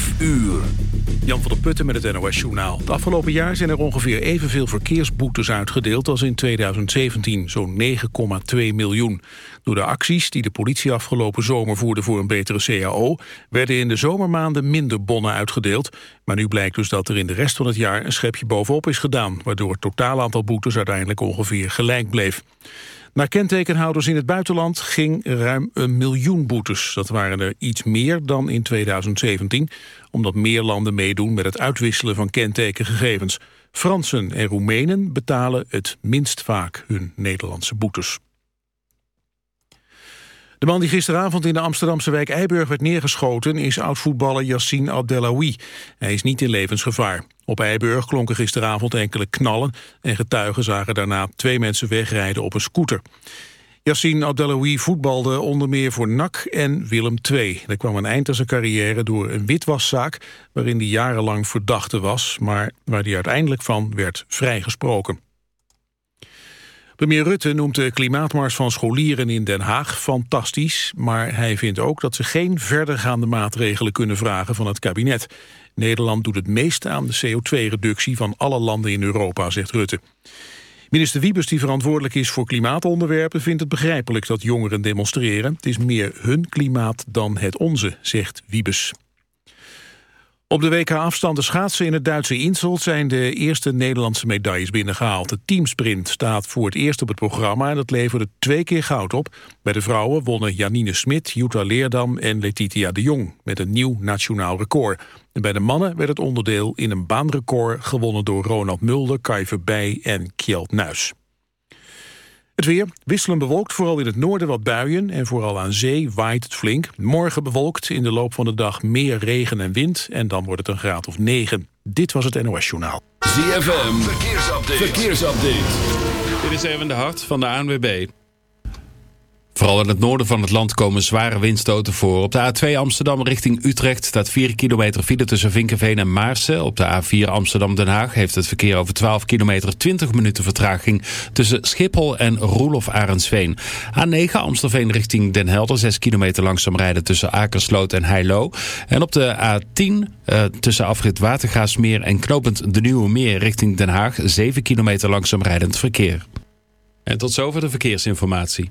5 uur. Jan van der Putten met het NOS-journaal. Het afgelopen jaar zijn er ongeveer evenveel verkeersboetes uitgedeeld als in 2017, zo'n 9,2 miljoen. Door de acties die de politie afgelopen zomer voerde voor een betere CAO... werden in de zomermaanden minder bonnen uitgedeeld. Maar nu blijkt dus dat er in de rest van het jaar een schepje bovenop is gedaan... waardoor het totaal aantal boetes uiteindelijk ongeveer gelijk bleef. Naar kentekenhouders in het buitenland ging ruim een miljoen boetes. Dat waren er iets meer dan in 2017, omdat meer landen meedoen met het uitwisselen van kentekengegevens. Fransen en Roemenen betalen het minst vaak hun Nederlandse boetes. De man die gisteravond in de Amsterdamse wijk Eiburg werd neergeschoten... is oud-voetballer Yassine Abdelawi. Hij is niet in levensgevaar. Op Eiburg klonken gisteravond enkele knallen... en getuigen zagen daarna twee mensen wegrijden op een scooter. Yassine Abdelawi voetbalde onder meer voor NAC en Willem II. Er kwam een eind aan zijn carrière door een witwaszaak... waarin hij jarenlang verdachte was... maar waar hij uiteindelijk van werd vrijgesproken. Premier Rutte noemt de klimaatmars van scholieren in Den Haag fantastisch, maar hij vindt ook dat ze geen verdergaande maatregelen kunnen vragen van het kabinet. Nederland doet het meeste aan de CO2-reductie van alle landen in Europa, zegt Rutte. Minister Wiebes, die verantwoordelijk is voor klimaatonderwerpen... vindt het begrijpelijk dat jongeren demonstreren. Het is meer hun klimaat dan het onze, zegt Wiebes. Op de WK-afstanden schaatsen in het Duitse Insel zijn de eerste Nederlandse medailles binnengehaald. De teamsprint staat voor het eerst op het programma en dat leverde twee keer goud op. Bij de vrouwen wonnen Janine Smit, Jutta Leerdam en Letitia de Jong met een nieuw nationaal record. Bij de mannen werd het onderdeel in een baanrecord gewonnen door Ronald Mulder, Kai Verbij en Kjeld Nuis. Het weer wisselend bewolkt, vooral in het noorden wat buien... en vooral aan zee waait het flink. Morgen bewolkt, in de loop van de dag meer regen en wind... en dan wordt het een graad of 9. Dit was het NOS Journaal. ZFM, verkeersupdate. verkeersupdate. Dit is even de hart van de ANWB. Vooral in het noorden van het land komen zware windstoten voor. Op de A2 Amsterdam richting Utrecht staat 4 kilometer file tussen Vinkenveen en Maarsen. Op de A4 Amsterdam-Den Haag heeft het verkeer over 12 kilometer 20 minuten vertraging tussen Schiphol en Roelof Arendsveen. A9 Amstelveen richting Den Helder 6 kilometer langzaam rijden tussen Akersloot en Heilo. En op de A10 uh, tussen afrit Watergaasmeer en knopend de Nieuwe Meer richting Den Haag 7 kilometer langzaam rijdend verkeer. En tot zover de verkeersinformatie.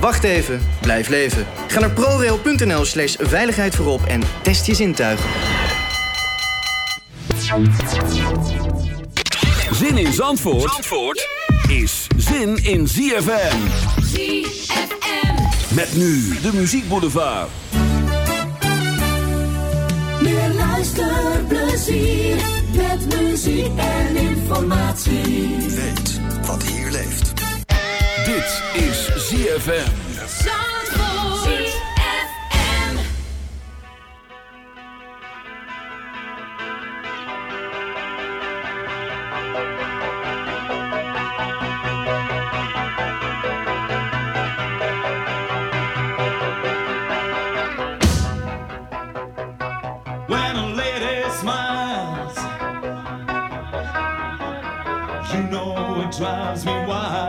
Wacht even, blijf leven. Ga naar prorail.nl slash veiligheid voorop en test je zintuigen. Zin in Zandvoort, Zandvoort is zin in ZFM. ZFM. Met nu de muziekboulevard. Meer luisterplezier met muziek en informatie. Weet wat hier leeft. Dit is ZFM. ZFM. When a lady smiles, you know it drives me wild.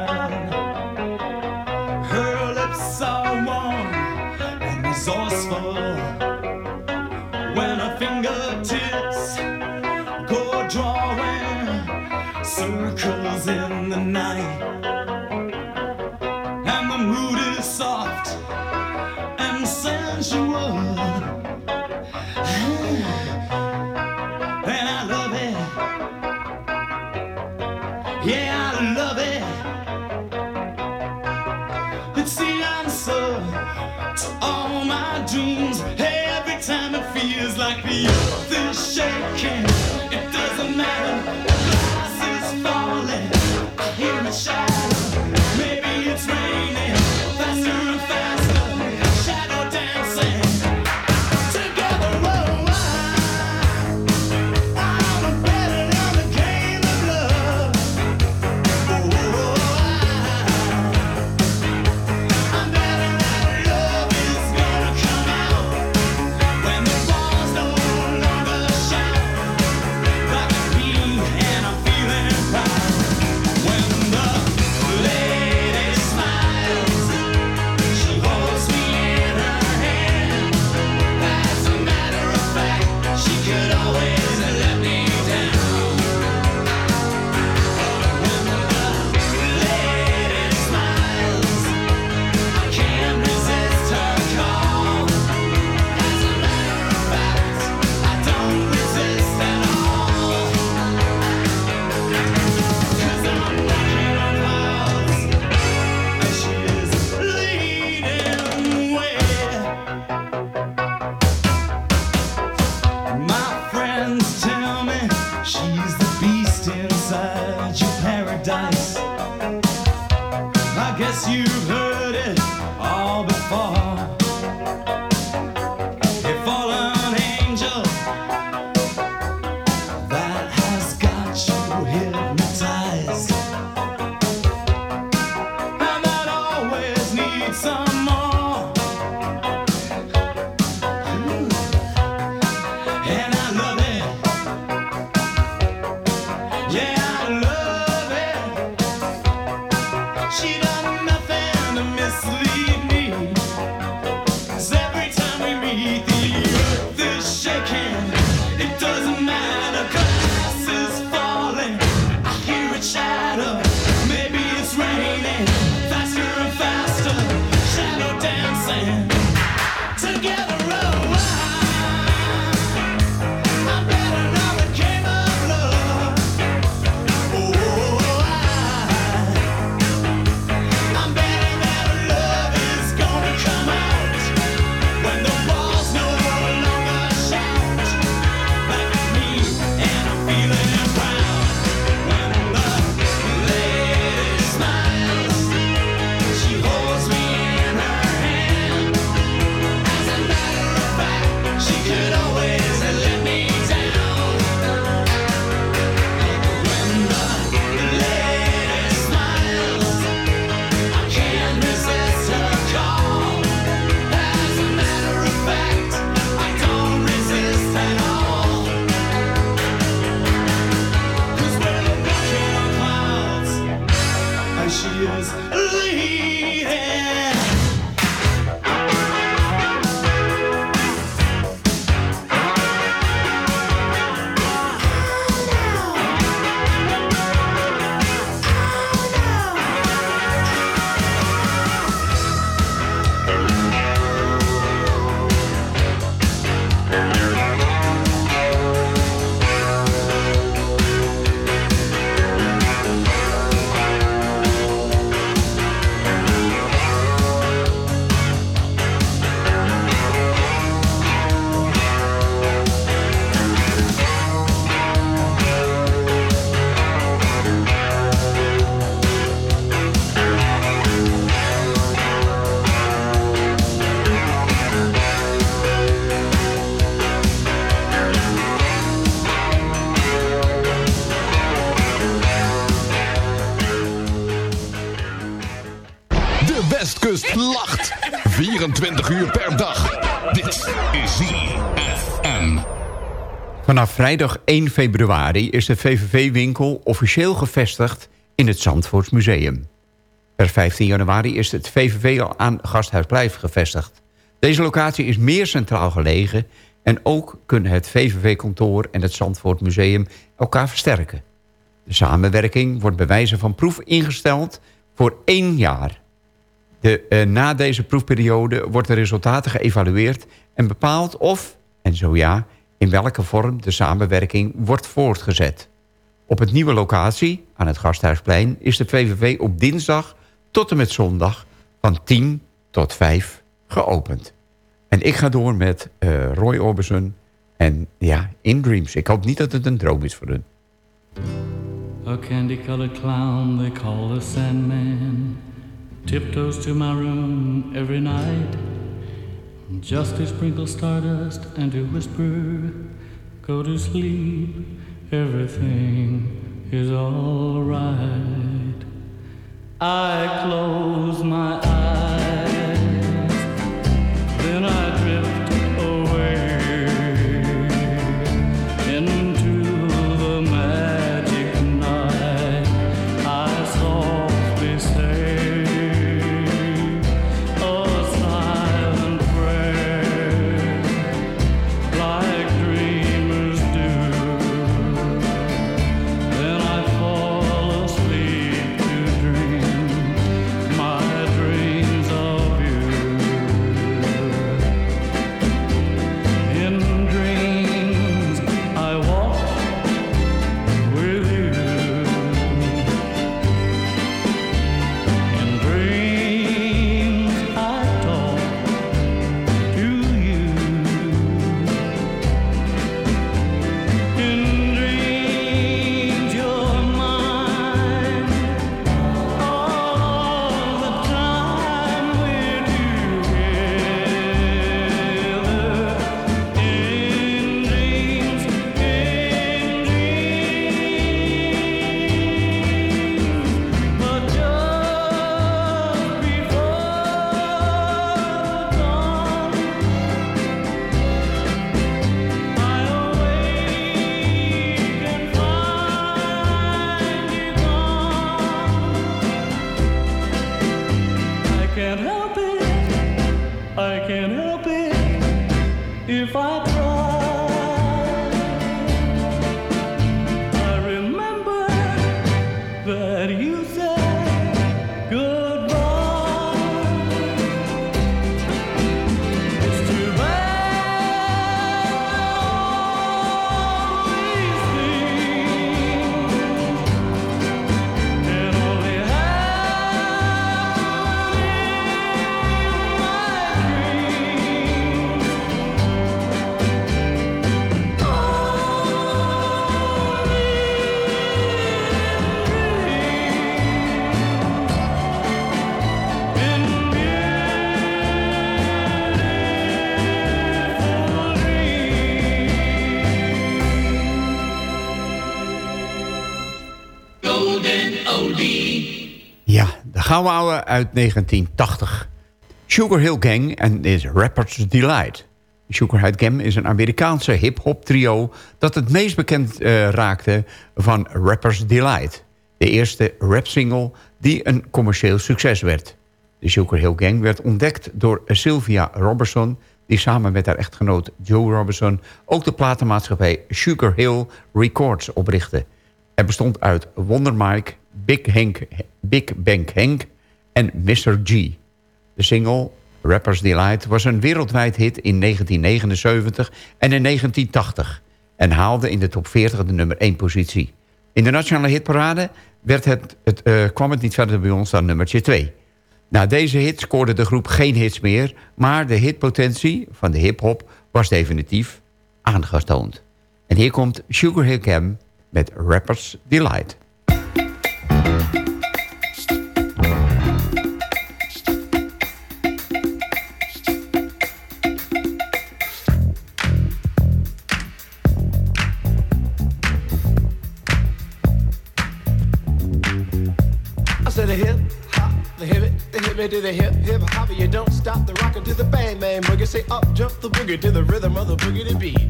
24 uur per dag. Dit is ZFM. Vanaf vrijdag 1 februari is de VVV-winkel officieel gevestigd in het Zandvoorts Museum. Per 15 januari is het VVV al aan Gasthuisplein gevestigd. Deze locatie is meer centraal gelegen... en ook kunnen het VVV-kantoor en het Zandvoort Museum elkaar versterken. De samenwerking wordt bij wijze van proef ingesteld voor één jaar. De, eh, na deze proefperiode worden de resultaten geëvalueerd... en bepaald of, en zo ja, in welke vorm de samenwerking wordt voortgezet. Op het nieuwe locatie, aan het Gasthuisplein... is de VVV op dinsdag tot en met zondag van 10 tot 5 geopend. En ik ga door met eh, Roy Orbison en ja, In Dreams. Ik hoop niet dat het een droom is voor hun. A candy-colored clown they call the Sandman tiptoes to my room every night. Just to sprinkle stardust and to whisper, "Go to sleep, everything is all right." I close my eyes, de gouden ouwe uit 1980. Sugar Hill Gang en is Rapper's Delight. Sugar Hill Gang is een Amerikaanse hip-hop trio... dat het meest bekend eh, raakte van Rapper's Delight. De eerste rapsingle die een commercieel succes werd. De Sugar Hill Gang werd ontdekt door Sylvia Robertson... die samen met haar echtgenoot Joe Robertson... ook de platenmaatschappij Sugar Hill Records oprichtte. Het bestond uit Wonder Mike, Big, Hank, Big Hank en Mr. G. De single Rapper's Delight was een wereldwijd hit in 1979 en in 1980... en haalde in de top 40 de nummer 1 positie. In de nationale hitparade werd het, het, eh, kwam het niet verder bij ons dan nummertje 2. Na deze hit scoorde de groep geen hits meer... maar de hitpotentie van de hip-hop was definitief aangetoond. En hier komt Sugar Hill Gang met Rapper's Delight. I said the hip hop, the hip it, the hip it boogie to the hip hip hopper. You don't stop the rocker to the bang bang boogie. Say up jump the boogie to the rhythm of the boogie to beat.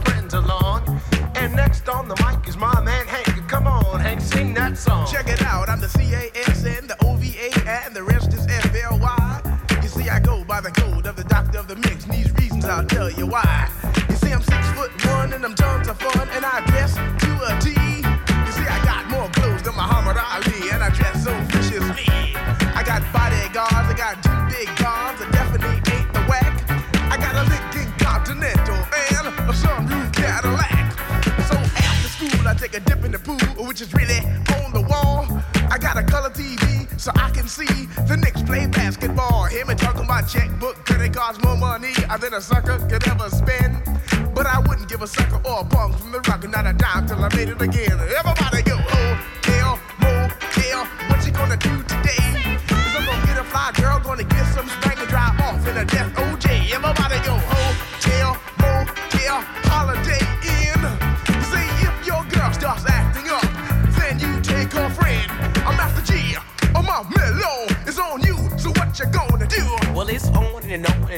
And next on the mic is my man Hank. Come on, Hank, sing that song. Check it out, I'm the C-A-S-N, the O-V-A, and the rest is F-L-Y. You see, I go by the code of the doctor of the mix, and these reasons I'll tell you why. You see, I'm six foot one, and I'm tons of fun, and I so I can see the Knicks play basketball. Him and talking my checkbook, credit cards more money uh, than a sucker could ever spend. But I wouldn't give a sucker or a punk from the rock, and not a dime till I made it again. Everybody go, oh, hotel, motel, what you gonna do today? Cause I'm gonna get a fly girl, gonna get some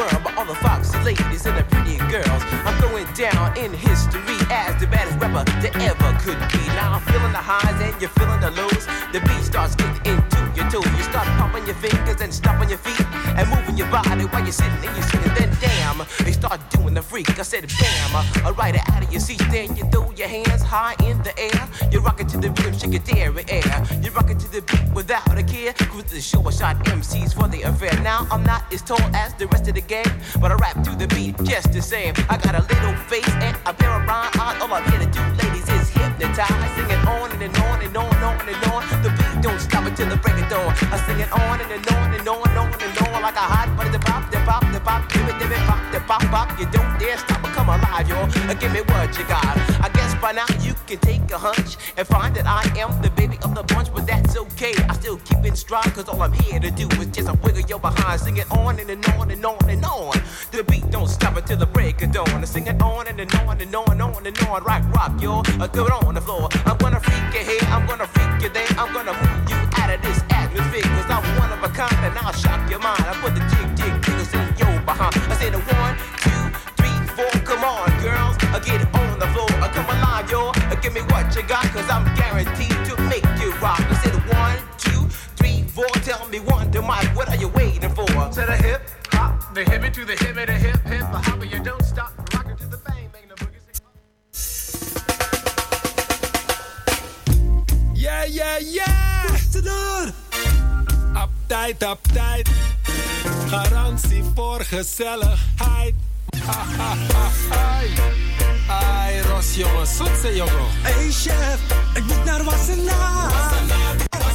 world by all the foxy ladies and the pretty girls. I'm going down in history as the baddest rapper that ever could be. Now I'm feeling the highs and you're feeling the lows. The beat starts getting into your toe. You start pumping your fingers and stomping your feet and moving your body while you're sitting and you're sitting. Then damn, they start doing the freak. I said bam, I ride it out of your seat. Then you throw your hands high in the air. You rock it to the rhythm, shake it dairy air. You rock it to the beat without a care. Cruise the show, I shot MCs for the affair. Now I'm not as tall as the rest of the gang, but I rap to the beat just the same. I got a little face and a pair of rhyme eyes. All I'm here to do, ladies, is hypnotize. Sing it on and, and on and on and on and on. The beat don't stop until the break of dawn. I sing it on and, and on and on and on and on like a hot butter. The pop, the pop, the pop, give it, give it, pop, the pop, pop. You don't dare stop or come alive. Uh, Give me what you got. I by now you can take a hunch and find that I am the baby of the bunch, but that's okay. I still keep in stride, cause all I'm here to do is just a wiggle your behind. Sing it on and, and on and on and on. The beat don't stop until the break of dawn. I sing it on and, and on and on and on and on. Rock, rock, yo. Uh, go on the floor. I'm gonna freak you here, I'm gonna freak you there. I'm gonna move you out of this atmosphere, cause I'm one of a kind and I'll shock your mind. I put the jig, jig, jiggles in your behind. I say the one, two, three, four. Come on, girls, I get it on Give me what you got, cause I'm guaranteed to make you rock. I said one, two, three, four. Tell me one, to Mike, what are you waiting for? To the hip hop, the hippie to the hippie, the hip hip, the hopper. You don't stop, rock it to the bang bang, the boogie. Yeah, yeah, yeah! Tussendoor! Uptight, uptight. Garantie voor gezelligheid. Ha, ha, ha, hai. Ai, Ros, jongen. Hey, chef, ik moet naar Wassenaar.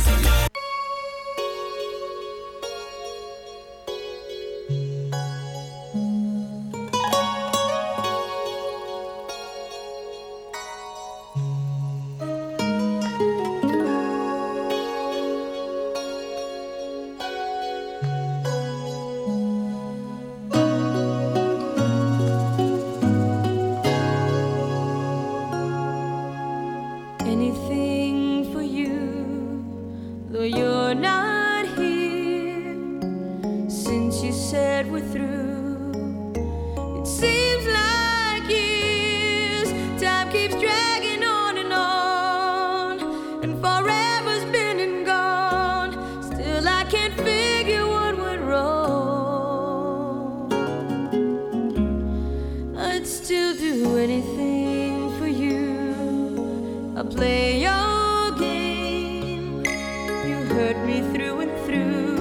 anything through and through,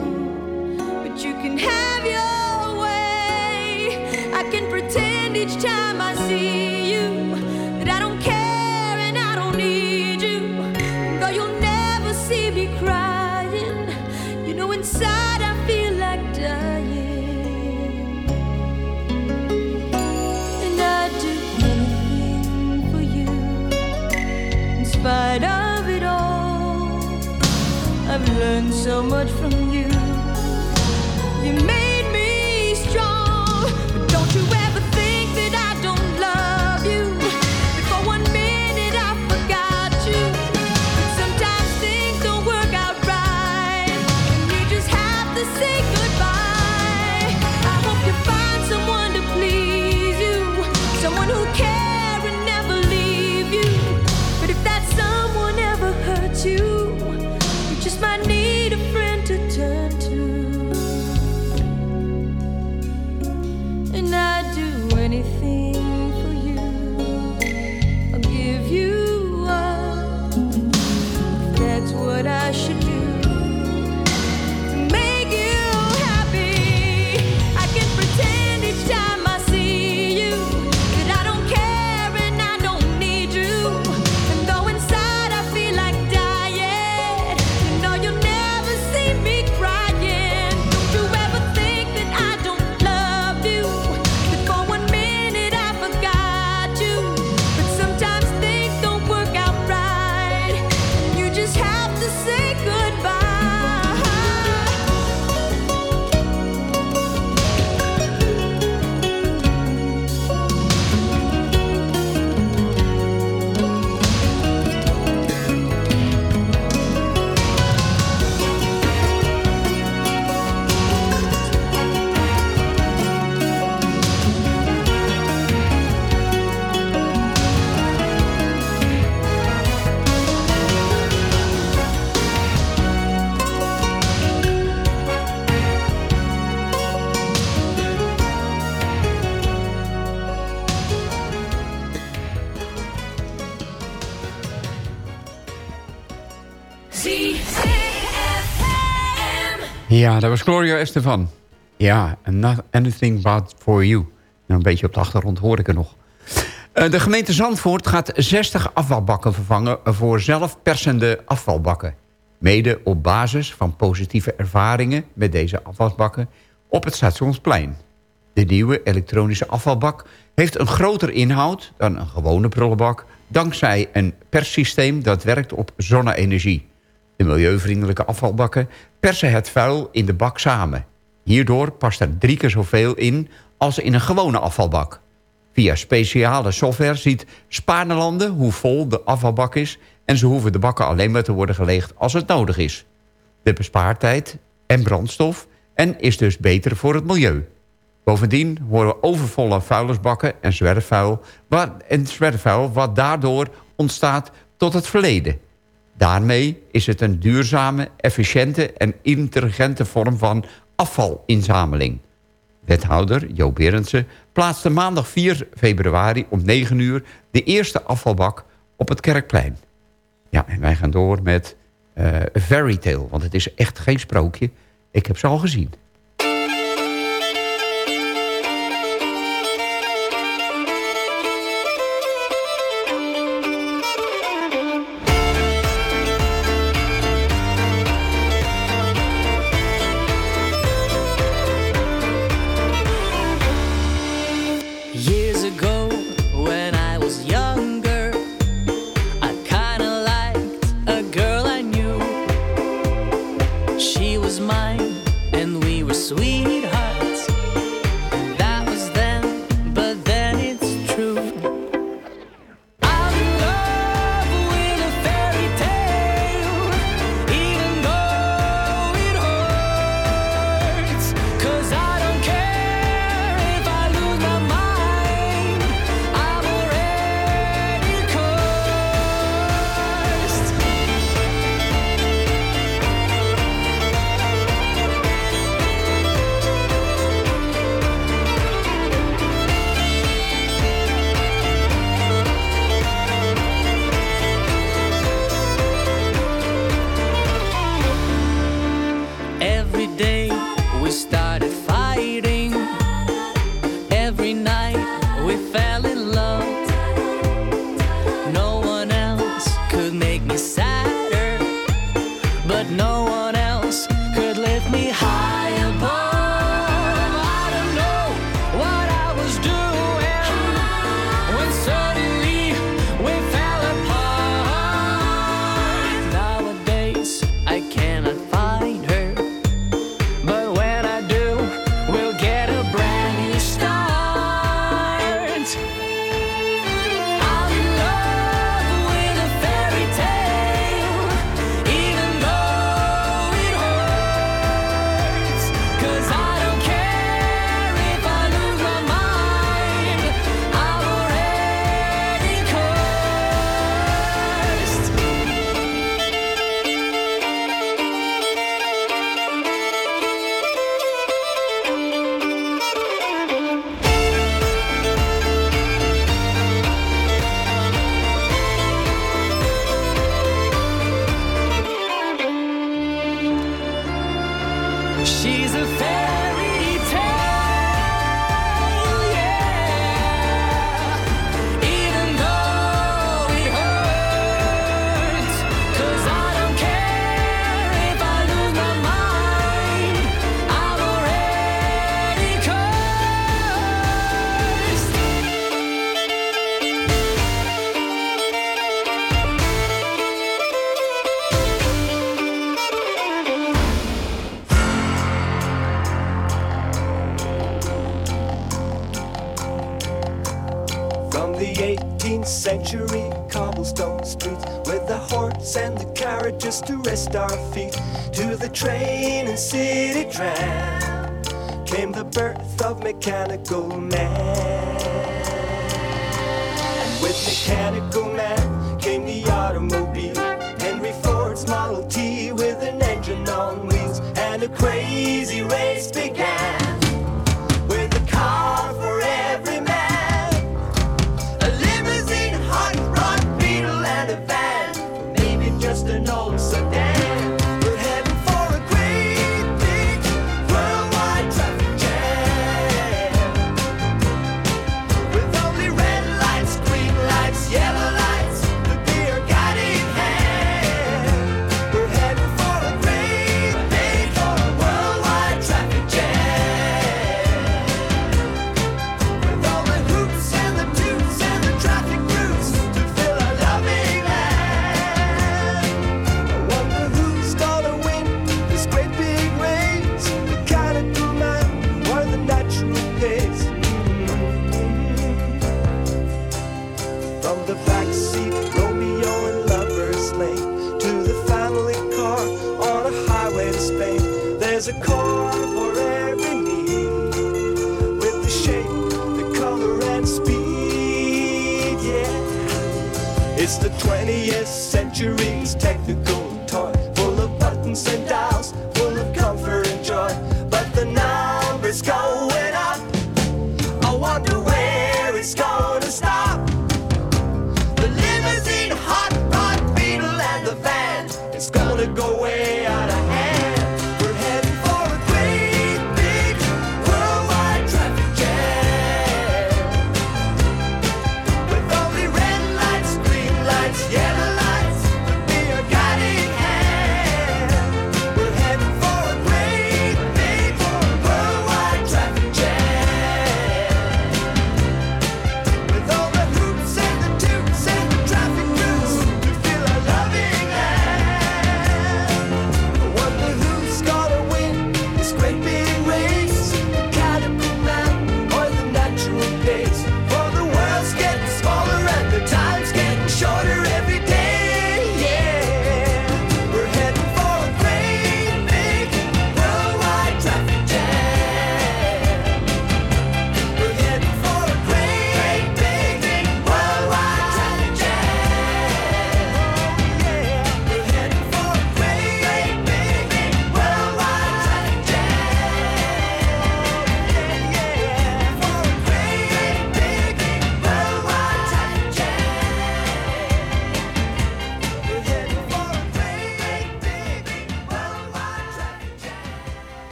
so much Ja, dat was Gloria Estefan. Ja, and not anything but for you. Nou, een beetje op de achtergrond hoor ik er nog. Eh, de gemeente Zandvoort gaat 60 afvalbakken vervangen... voor zelfpersende afvalbakken. Mede op basis van positieve ervaringen met deze afvalbakken... op het Stationsplein. De nieuwe elektronische afvalbak heeft een groter inhoud dan een gewone prullenbak... dankzij een perssysteem dat werkt op zonne-energie. De milieuvriendelijke afvalbakken persen het vuil in de bak samen. Hierdoor past er drie keer zoveel in als in een gewone afvalbak. Via speciale software ziet Spaarnelanden hoe vol de afvalbak is... en ze hoeven de bakken alleen maar te worden geleegd als het nodig is. De bespaartijd en brandstof en is dus beter voor het milieu. Bovendien horen overvolle vuilnisbakken en zwerfvuil... Wat, en zwerfvuil wat daardoor ontstaat tot het verleden. Daarmee is het een duurzame, efficiënte en intelligente vorm van afvalinzameling. Wethouder Jo Berendsen plaatste maandag 4 februari om 9 uur... de eerste afvalbak op het Kerkplein. Ja, en wij gaan door met uh, Fairy Tale, want het is echt geen sprookje. Ik heb ze al gezien.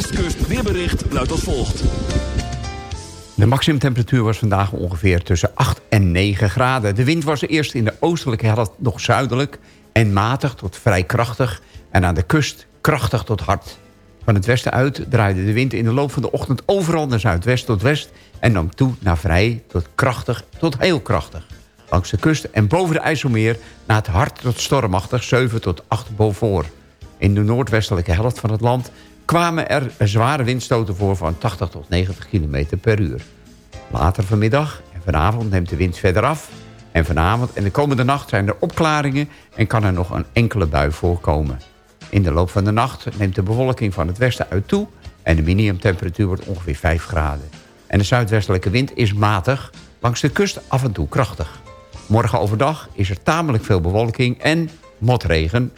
Westkust weerbericht luidt als volgt. De maximumtemperatuur was vandaag ongeveer tussen 8 en 9 graden. De wind was eerst in de oostelijke helft nog zuidelijk... en matig tot vrij krachtig... en aan de kust krachtig tot hard. Van het westen uit draaide de wind in de loop van de ochtend... overal naar zuidwest tot west... en nam toe naar vrij tot krachtig tot heel krachtig. Langs de kust en boven de IJsselmeer... naar het hard tot stormachtig 7 tot 8 boven. In de noordwestelijke helft van het land kwamen er zware windstoten voor van 80 tot 90 km per uur. Later vanmiddag en vanavond neemt de wind verder af. En vanavond en de komende nacht zijn er opklaringen en kan er nog een enkele bui voorkomen. In de loop van de nacht neemt de bewolking van het westen uit toe... en de minimumtemperatuur wordt ongeveer 5 graden. En de zuidwestelijke wind is matig, langs de kust af en toe krachtig. Morgen overdag is er tamelijk veel bewolking en motregen.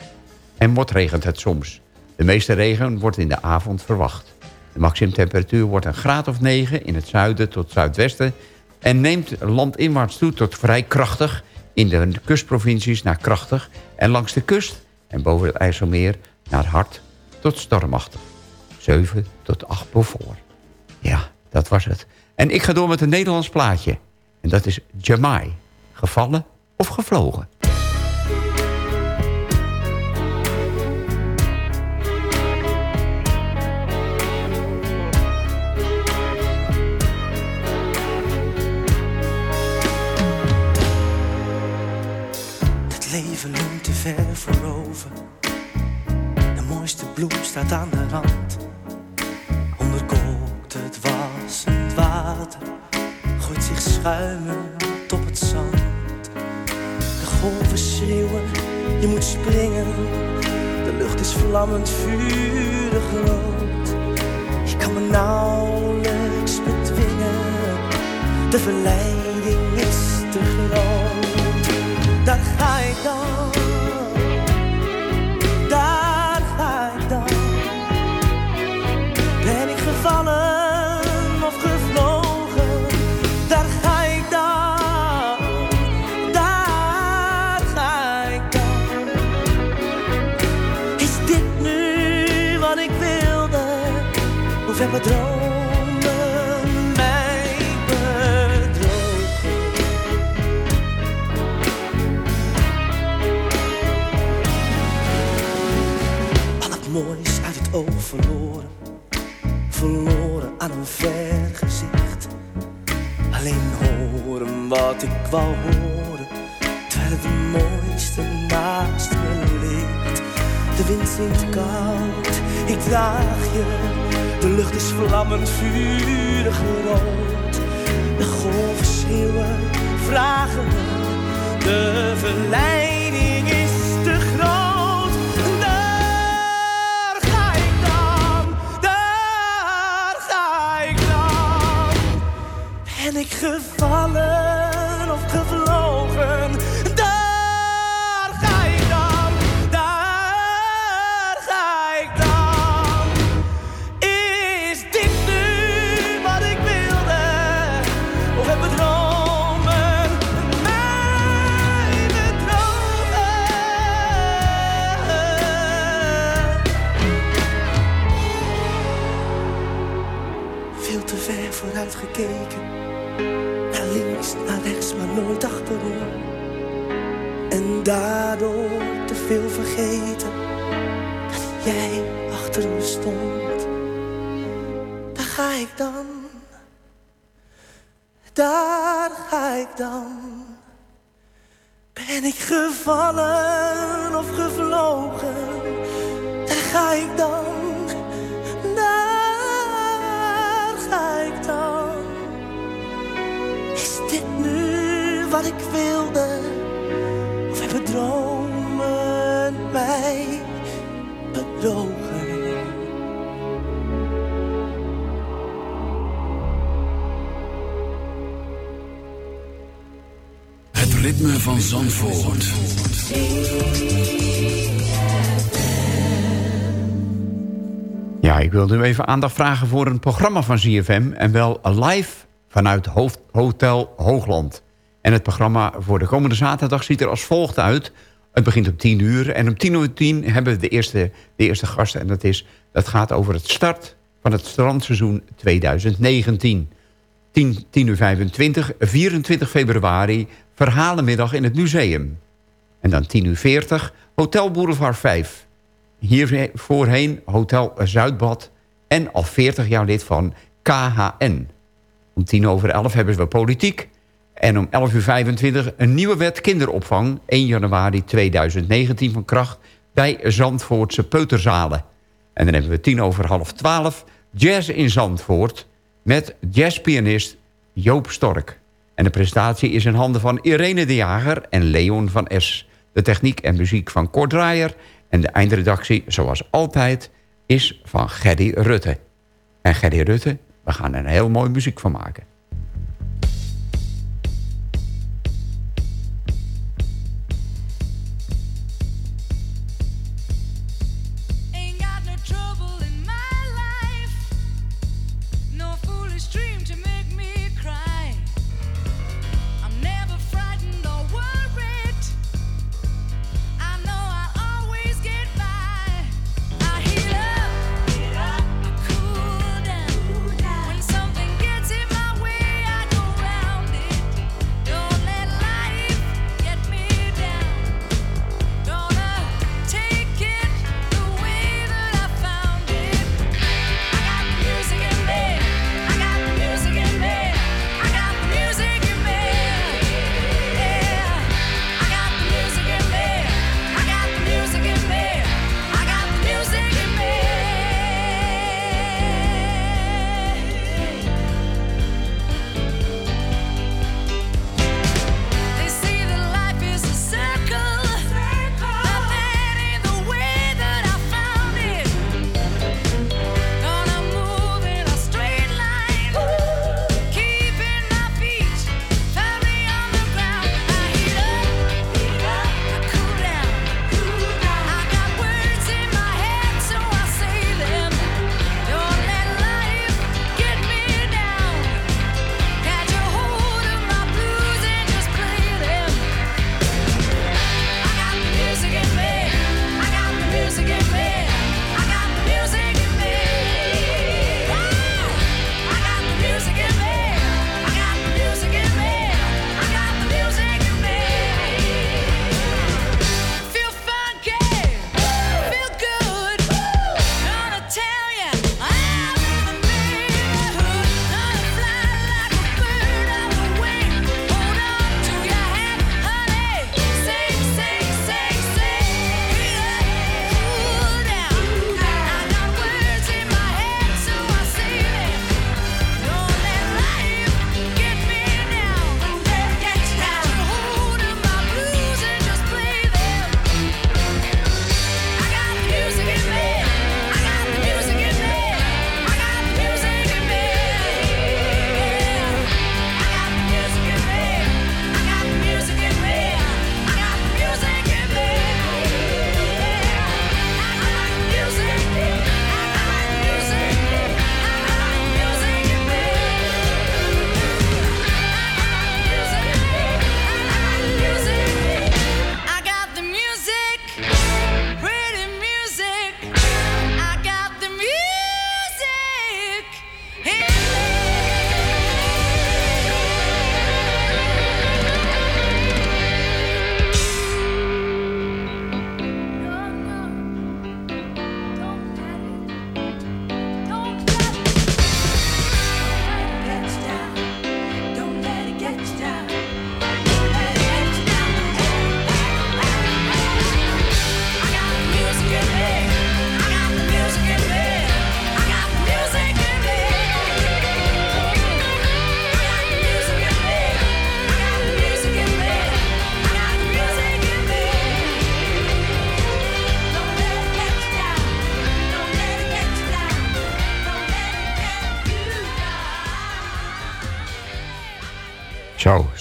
En motregent het soms. De meeste regen wordt in de avond verwacht. De maximumtemperatuur wordt een graad of 9 in het zuiden tot zuidwesten... en neemt landinwaarts toe tot vrij krachtig... in de kustprovincies naar krachtig... en langs de kust en boven het IJsselmeer naar hard tot stormachtig. 7 tot 8 Beaufort. Ja, dat was het. En ik ga door met een Nederlands plaatje. En dat is Jamai. Gevallen of gevlogen? De mooiste bloem staat aan de rand. Onderkookt het wassend water, gooit zich schuimend op het zand. De golven schreeuwen, je moet springen. De lucht is vlammend vurig rood. Ik kan me nauwelijks bedwingen, de verleiding De wind zingt koud, ik draag je, de lucht is vlammend vurig rood. De golven schreeuwen, vragen de verleiding is te groot. Daar ga ik dan, daar ga ik dan. Ben ik gevallen daardoor te veel vergeten. Dat jij achter me stond. Daar ga ik dan. Daar ga ik dan. Ben ik gevallen of gevlogen? Daar ga ik dan. Daar ga ik dan. Is dit nu wat ik wilde? Dromen mij bedrogen? Het ritme van Zandvoort. Ja, ik wilde u even aandacht vragen voor een programma van ZFM... en wel live vanuit Hotel Hoogland. En het programma voor de komende zaterdag ziet er als volgt uit. Het begint om 10 uur en om 10 uur 10 hebben we de eerste, de eerste gast... en dat, is, dat gaat over het start van het strandseizoen 2019. 10, 10 uur 25, 24 februari, verhalenmiddag in het museum. En dan 10 uur 40, Hotel Boulevard 5. Hier voorheen Hotel Zuidbad en al 40 jaar lid van KHN. Om tien over 11 hebben we politiek. En om 11 uur 25 een nieuwe wet kinderopvang. 1 januari 2019 van kracht bij Zandvoortse Peuterzalen. En dan hebben we tien over half 12 jazz in Zandvoort... met jazzpianist Joop Stork. En de presentatie is in handen van Irene de Jager en Leon van S. De techniek en muziek van Kort Draaier... En de eindredactie, zoals altijd, is van Gerry Rutte. En Gerry Rutte, we gaan er een heel mooi muziek van maken.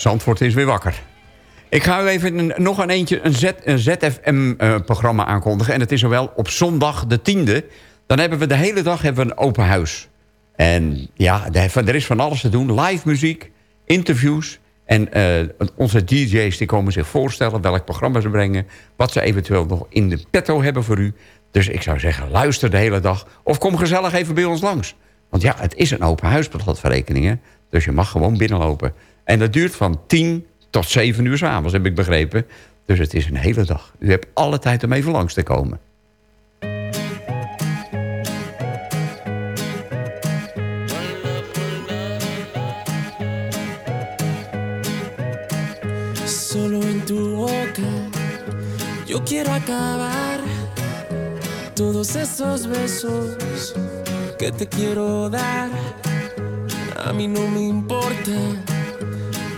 Zandvoort is weer wakker. Ik ga u even nog een eentje een, Z, ZFM-programma aankondigen. En het is zowel op zondag de 10e. Dan hebben we de hele dag hebben we een open huis. En ja, er is van alles te doen. Live muziek, interviews. En eh, onze DJ's die komen zich voorstellen welk programma ze brengen. Wat ze eventueel nog in de petto hebben voor u. Dus ik zou zeggen, luister de hele dag. Of kom gezellig even bij ons langs. Want ja, het is een open huis per slotverrekeningen. Dus je mag gewoon binnenlopen. En dat duurt van 10 tot 7 uur s'avonds, heb ik begrepen. Dus het is een hele dag. U hebt alle tijd om even langs te komen. Solo en tu boca yo quiero acabar todos esos besos que te quiero dar. A mí no me importa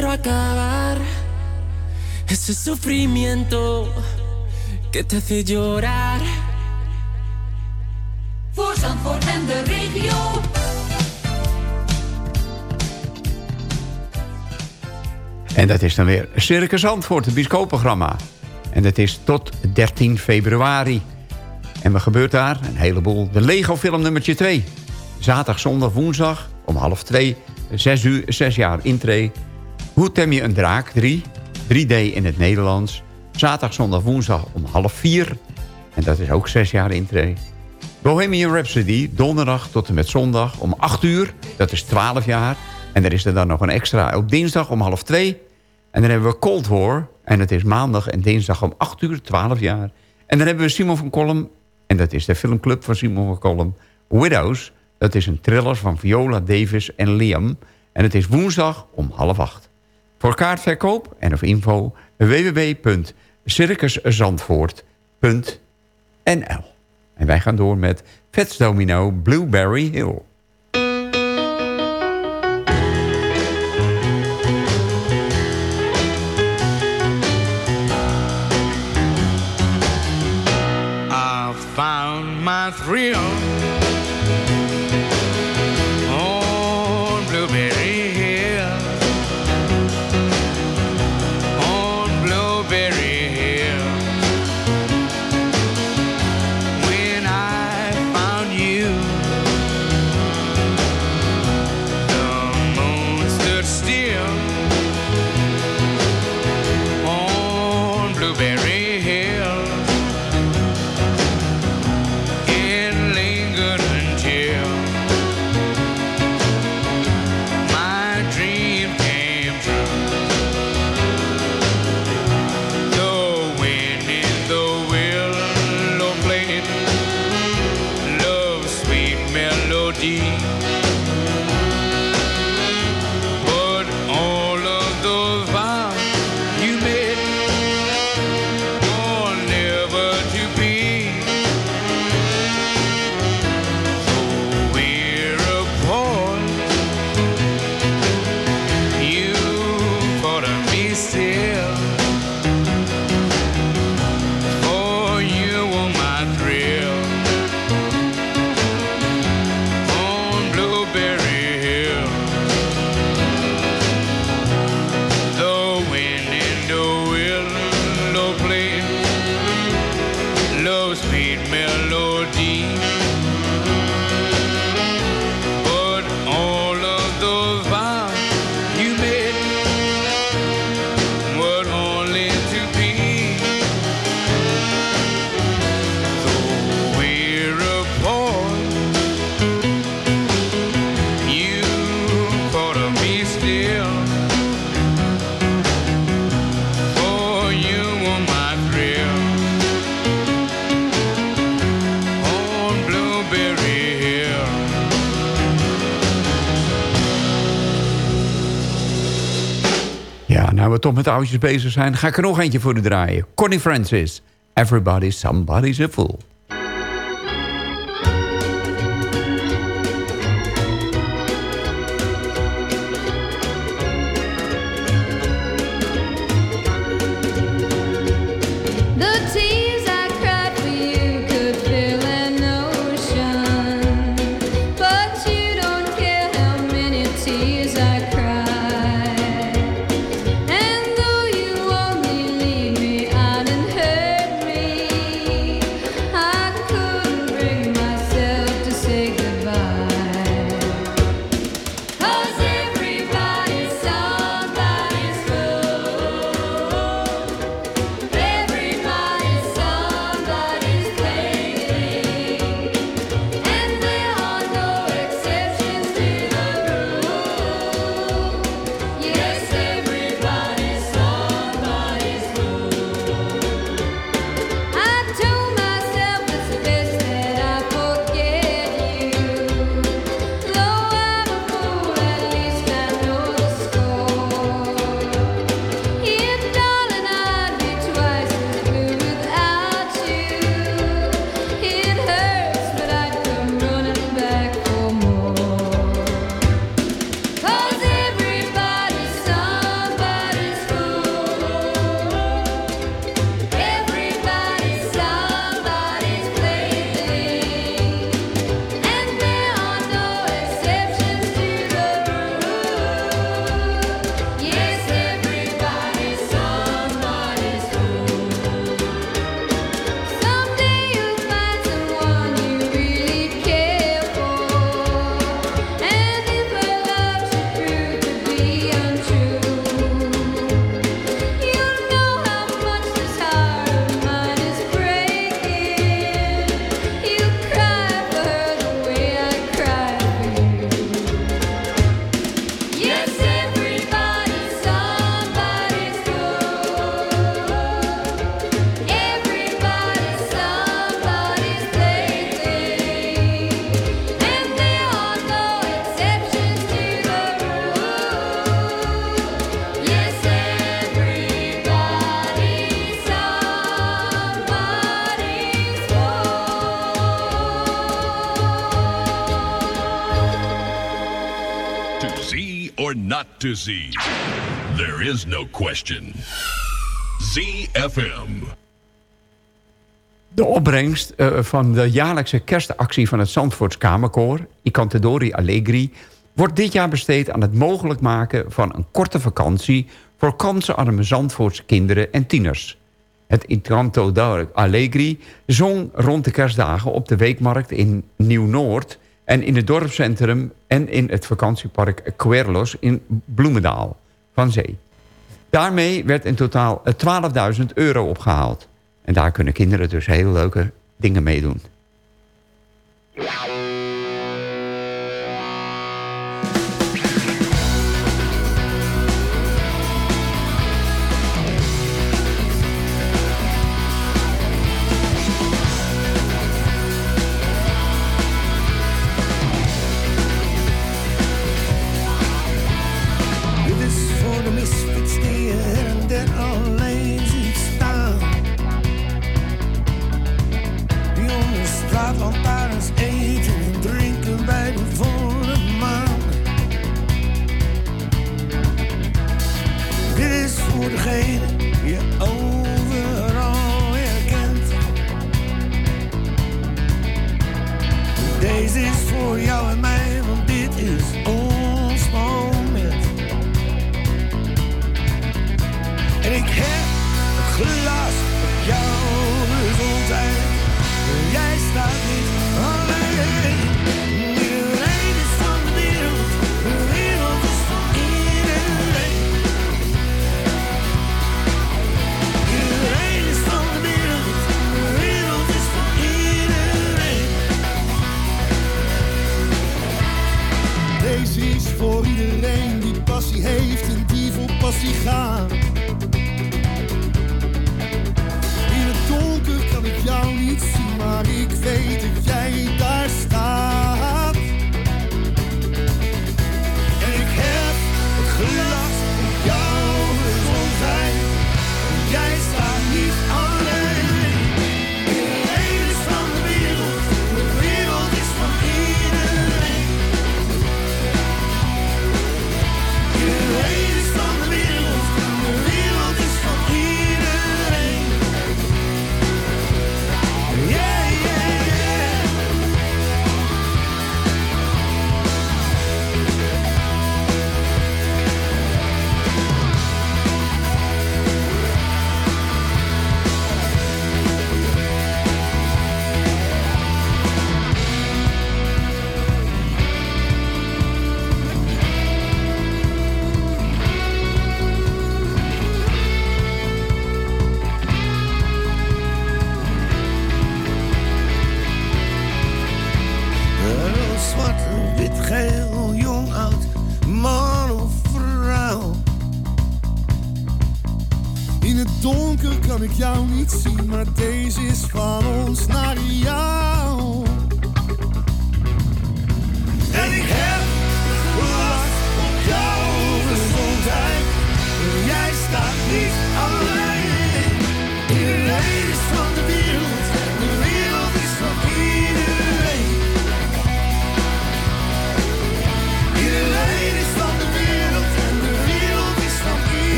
quiero acabar ese sufrimiento que te hace llorar. Voor Zandvoort en de regio. En dat is dan weer Circus Zandvoort, het bioscoopprogramma. En dat is tot 13 februari. En wat gebeurt daar? Een heleboel. De Lego film nummertje 2. Zaterdag, zondag, woensdag om half 2. 6 uur, 6 jaar intree. Hoe tem je een draak? 3. 3D in het Nederlands. Zaterdag, zondag, woensdag om half 4. En dat is ook 6 jaar intree. Bohemian Rhapsody, donderdag tot en met zondag om 8 uur. Dat is 12 jaar. En er is er dan nog een extra op dinsdag om half 2. En dan hebben we Cold War. En het is maandag en dinsdag om 8 uur, 12 jaar. En dan hebben we Simon van Kolm. En dat is de filmclub van Simon van Kolm. Widows. Dat is een thriller van Viola Davis en Liam. En het is woensdag om half 8. Voor kaartverkoop en of info www.circuszandvoort.nl En wij gaan door met Vets Domino Blueberry Hill. Wat we toch met oudjes bezig zijn, ga ik er nog eentje voor u draaien. Connie Francis, Everybody Somebody's a Fool. to There is no question. ZFM. De opbrengst eh, van de jaarlijkse kerstactie van het Zandvoortskamerkoor, Kamerkoor... Icantatori Allegri... wordt dit jaar besteed aan het mogelijk maken van een korte vakantie... voor kansenarme Zandvoortse kinderen en tieners. Het Icantatori Allegri zong rond de kerstdagen op de weekmarkt in Nieuw-Noord en in het dorpscentrum en in het vakantiepark Querlos in Bloemendaal van Zee. Daarmee werd in totaal 12.000 euro opgehaald. En daar kunnen kinderen dus hele leuke dingen mee doen.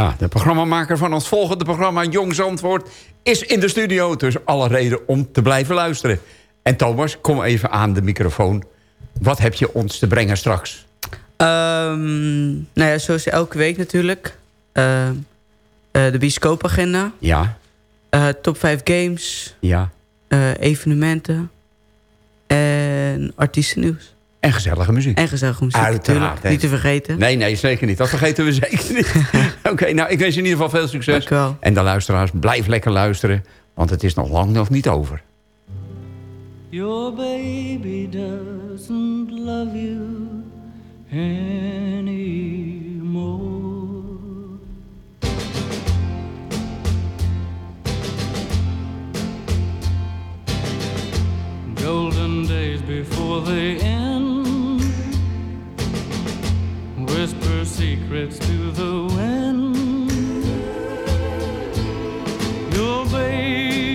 Ja, de programmamaker van ons volgende programma Jong Zandvoort is in de studio. Dus alle reden om te blijven luisteren. En Thomas, kom even aan de microfoon. Wat heb je ons te brengen straks? Ehm, nou ja, zoals elke week natuurlijk. Ehm, eh, de bioscoopagenda. Ja, Eh, top 5 games. ja. eh, evenementen. En artiestennieuws. En gezellige muziek. En gezellige muziek Uiteraard. Niet te vergeten. Nee, nee, zeker niet. Dat vergeten we zeker niet. Oké, nou, ik wens je in ieder geval veel succes. Dank wel. En de luisteraars, blijf lekker luisteren. Want het is nog lang nog niet over. Your baby doesn't love you anymore. Golden days before they end. Whisper secrets to the wind. Your baby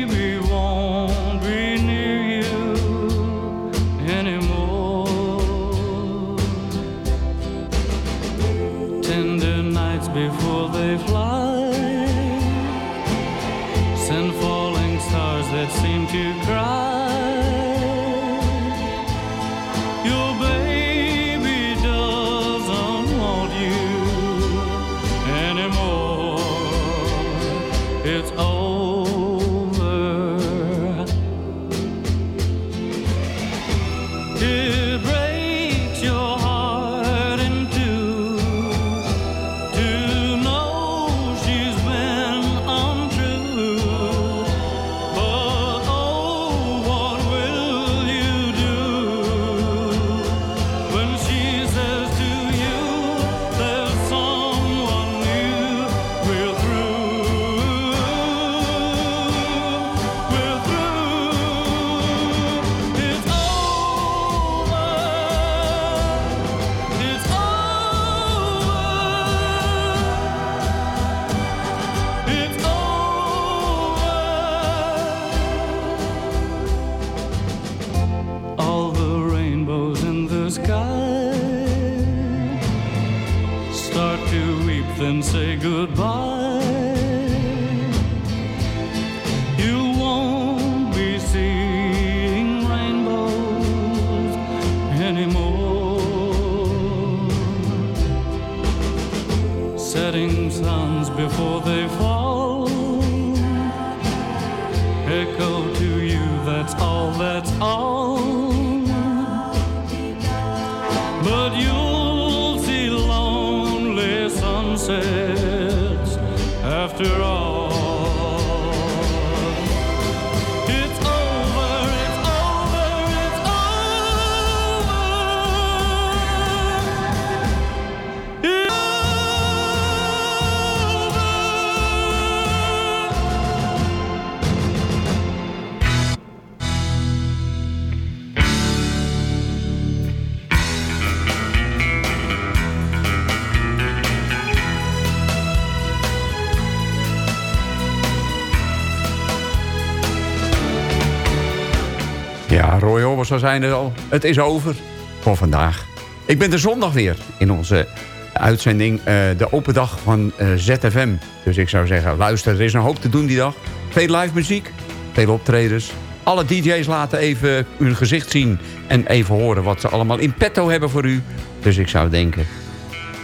Ja, Roy Orbison zijn er al. Het is over voor vandaag. Ik ben er zondag weer in onze uitzending eh, de open dag van eh, ZFM. Dus ik zou zeggen, luister, er is een hoop te doen die dag. Veel live muziek, veel optredens. Alle DJ's laten even hun gezicht zien en even horen wat ze allemaal in petto hebben voor u. Dus ik zou denken,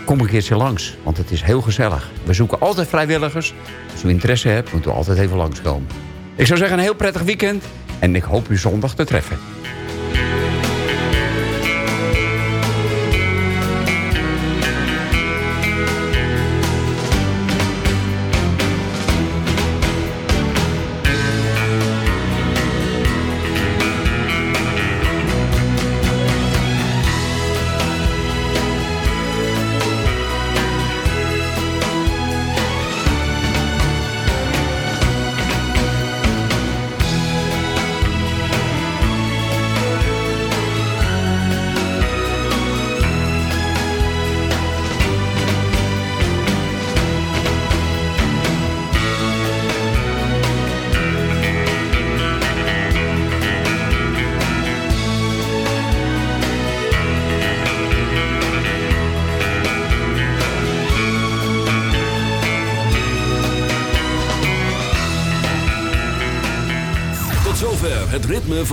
kom een keertje langs, want het is heel gezellig. We zoeken altijd vrijwilligers. Als u interesse hebt, moet u altijd even langskomen. Ik zou zeggen, een heel prettig weekend en ik hoop u zondag te treffen.